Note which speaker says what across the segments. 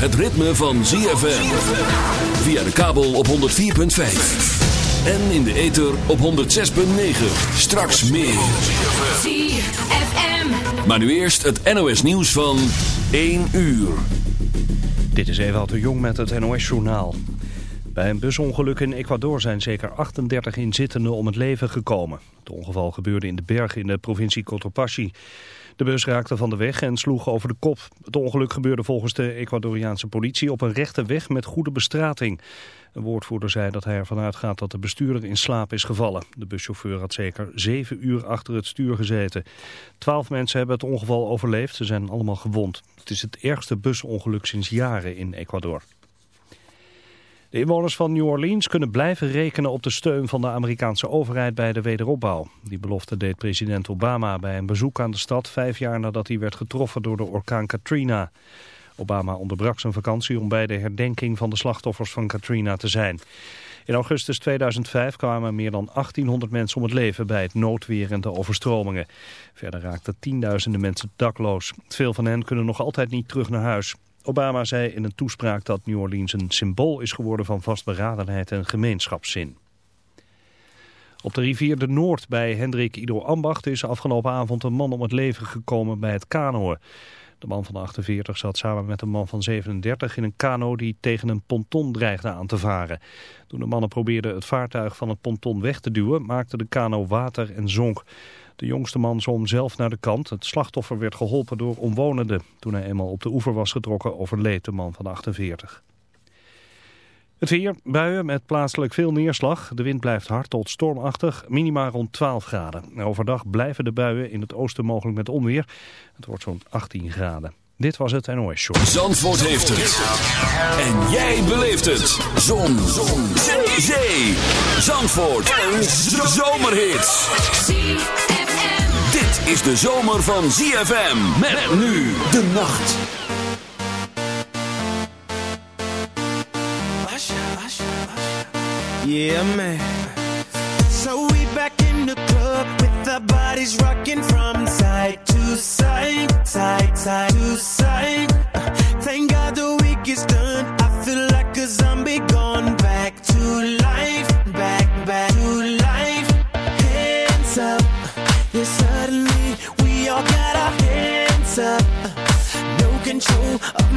Speaker 1: het ritme van ZFM. Via de kabel op 104.5. En in de ether op 106.9. Straks meer.
Speaker 2: ZFM.
Speaker 1: Maar nu eerst het NOS nieuws van 1 uur.
Speaker 3: Dit is Ewout de Jong met het NOS-journaal. Bij een busongeluk in Ecuador zijn zeker 38 inzittenden om het leven gekomen. Het ongeval gebeurde in de bergen in de provincie Cotopaxi. De bus raakte van de weg en sloeg over de kop. Het ongeluk gebeurde volgens de Ecuadoriaanse politie op een rechte weg met goede bestrating. Een woordvoerder zei dat hij ervan uitgaat dat de bestuurder in slaap is gevallen. De buschauffeur had zeker zeven uur achter het stuur gezeten. Twaalf mensen hebben het ongeval overleefd. Ze zijn allemaal gewond. Het is het ergste busongeluk sinds jaren in Ecuador. De inwoners van New Orleans kunnen blijven rekenen op de steun van de Amerikaanse overheid bij de wederopbouw. Die belofte deed president Obama bij een bezoek aan de stad vijf jaar nadat hij werd getroffen door de orkaan Katrina. Obama onderbrak zijn vakantie om bij de herdenking van de slachtoffers van Katrina te zijn. In augustus 2005 kwamen meer dan 1800 mensen om het leven bij het noodweer en de overstromingen. Verder raakten tienduizenden mensen dakloos. Veel van hen kunnen nog altijd niet terug naar huis. Obama zei in een toespraak dat New Orleans een symbool is geworden van vastberadenheid en gemeenschapszin. Op de rivier de Noord bij Hendrik Ido Ambacht is afgelopen avond een man om het leven gekomen bij het kanoën. De man van 48 zat samen met een man van 37 in een kano die tegen een ponton dreigde aan te varen. Toen de mannen probeerden het vaartuig van het ponton weg te duwen, maakte de kano water en zonk. De jongste man zwom zelf naar de kant. Het slachtoffer werd geholpen door omwonenden. Toen hij eenmaal op de oever was getrokken, overleed de man van 48. Het weer, buien met plaatselijk veel neerslag. De wind blijft hard tot stormachtig, minima rond 12 graden. Overdag blijven de buien in het oosten mogelijk met onweer. Het wordt zo'n 18 graden. Dit was het NOS Show.
Speaker 1: Zandvoort heeft het. En jij beleeft het. Zon. Zon. Zee. Zandvoort. Een zomerhit. Is de zomer van ZFM. Met nu de nacht.
Speaker 4: Yeah, man. So we back in the club with our bodies rocking from side to side, side, side to side. Uh, thank God the week is done.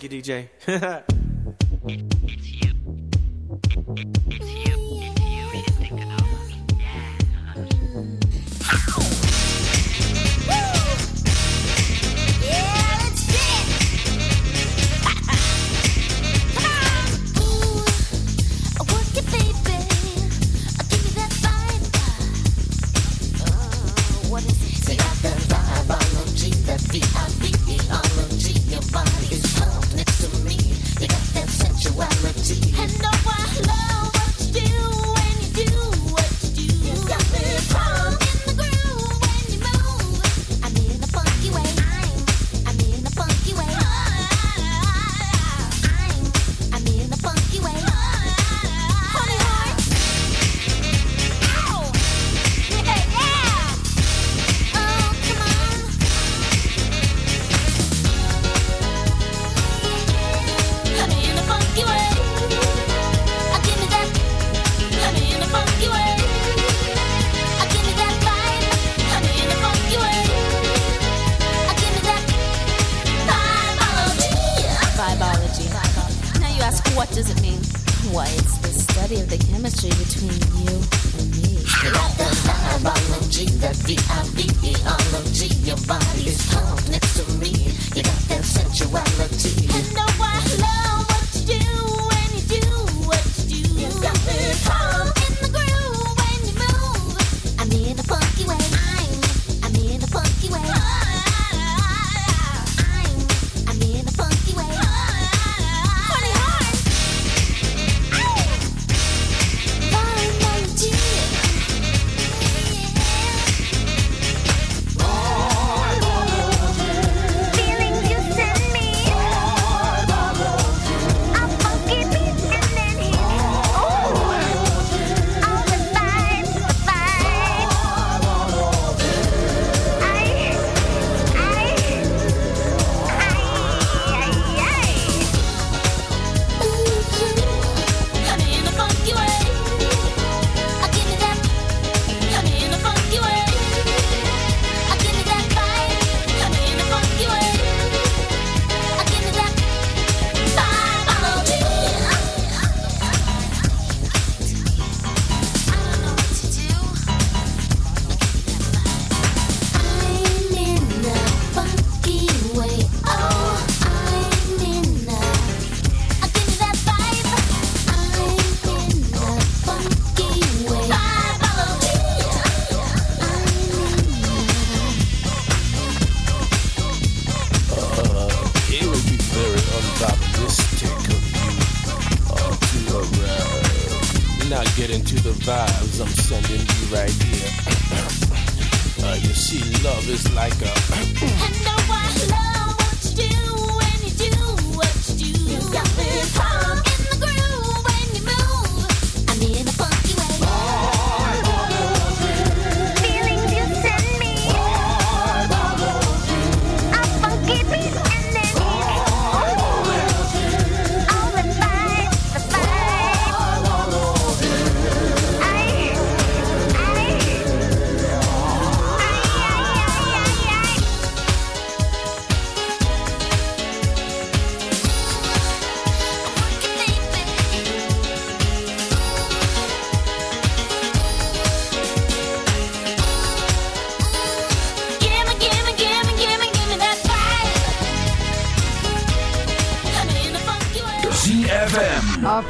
Speaker 2: Thank you, DJ.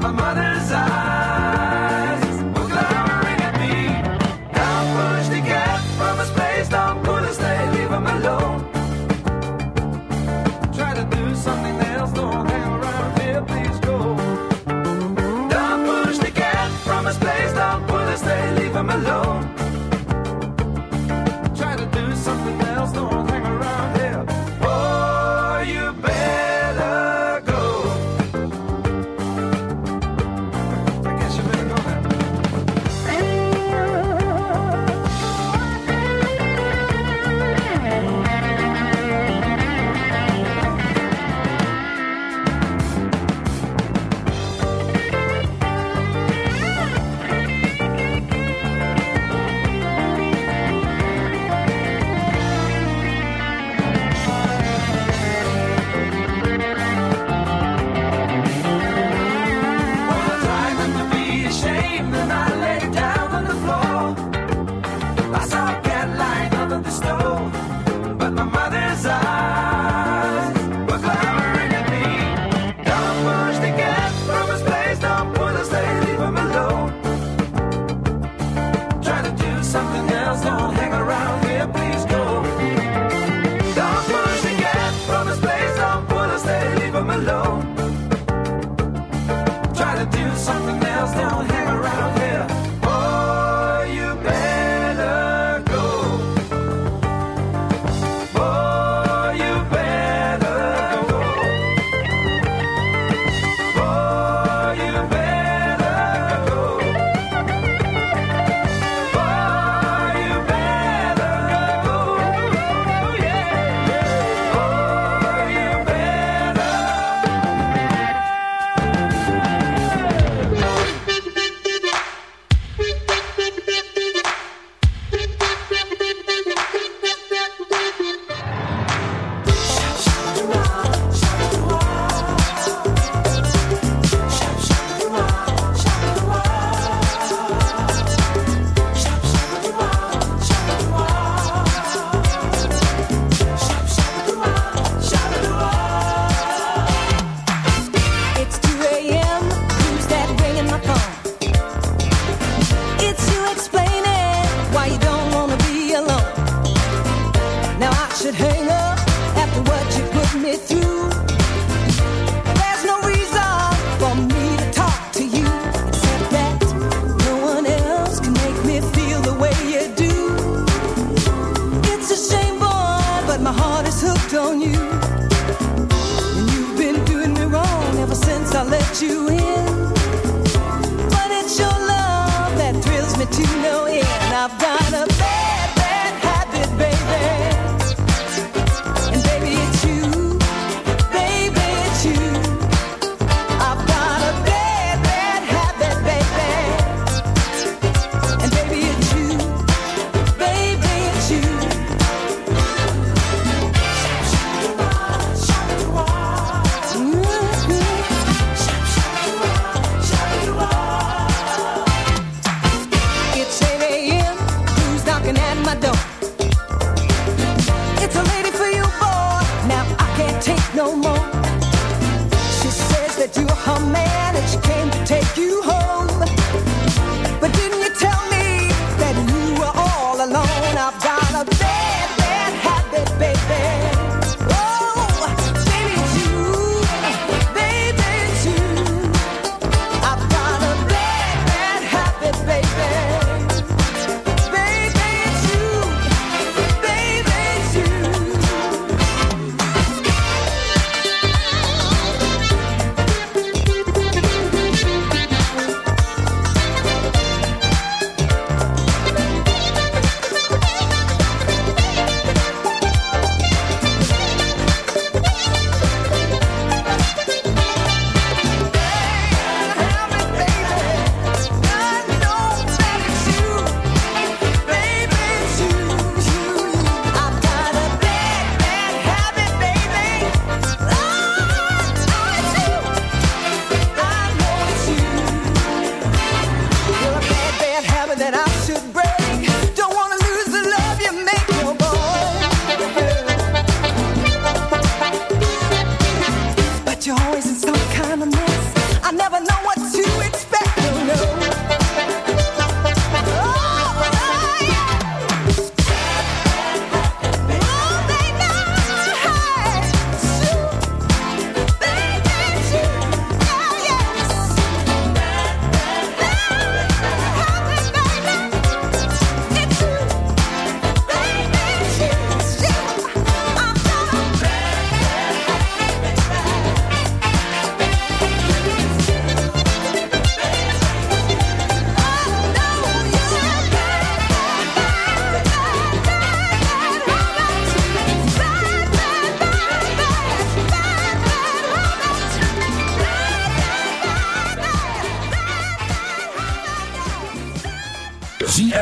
Speaker 1: my mother's eyes.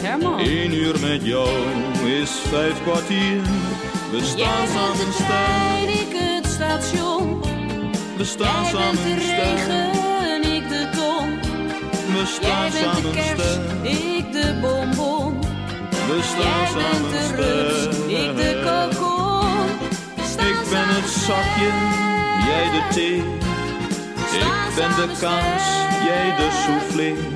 Speaker 5: Herman.
Speaker 6: Eén uur met jou is vijf kwartier. We
Speaker 5: Jij
Speaker 6: staan
Speaker 5: bent
Speaker 6: samen
Speaker 5: trein, ik het station.
Speaker 6: we staan
Speaker 5: Jij bent
Speaker 6: samen
Speaker 5: de regen, ik de ton.
Speaker 6: We
Speaker 5: Jij
Speaker 6: staan
Speaker 5: bent de
Speaker 6: samen
Speaker 5: kers,
Speaker 6: sterk,
Speaker 5: ik de bonbon.
Speaker 6: we
Speaker 5: Jij
Speaker 6: staan
Speaker 5: bent
Speaker 6: samen
Speaker 5: de rups, ik de kokon. Staan
Speaker 6: Ik ben het
Speaker 5: samen
Speaker 6: zakje, jij de thee. Ik
Speaker 5: staan
Speaker 6: ben de
Speaker 5: samen
Speaker 6: kaas,
Speaker 5: sterk.
Speaker 6: jij de soufflé.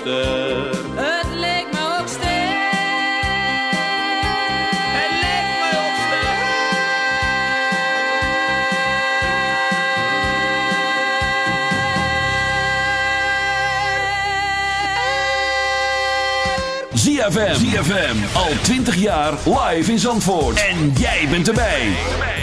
Speaker 5: Sterk.
Speaker 6: Het leek me ook sterk.
Speaker 5: Het leek me ook sterk.
Speaker 1: ZFM. ZFM. Al 20 jaar live in Zandvoort. En jij bent erbij.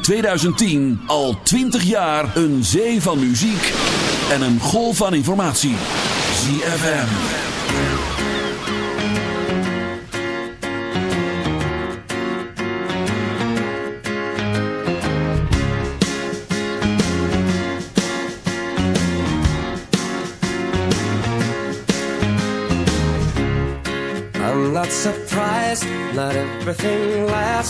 Speaker 7: In
Speaker 1: 2010 al 20 jaar een zee van muziek en een golf van informatie. ZFM.
Speaker 8: I'm not surprised, not everything lasts.